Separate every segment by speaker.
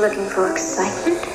Speaker 1: looking for excitement?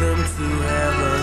Speaker 1: Them to heaven.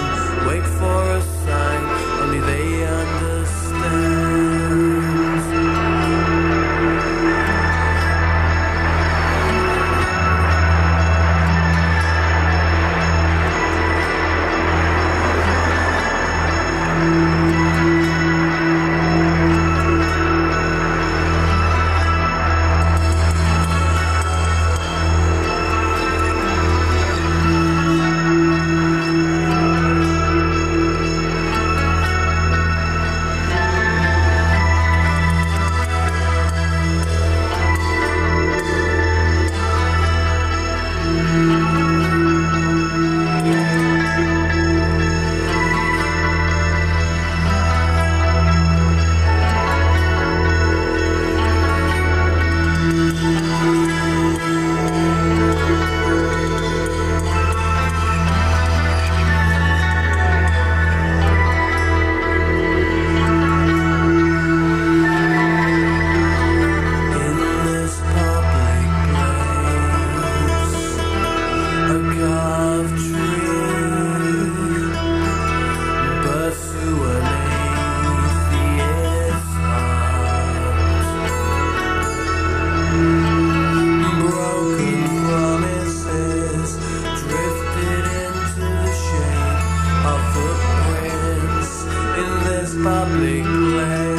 Speaker 1: In this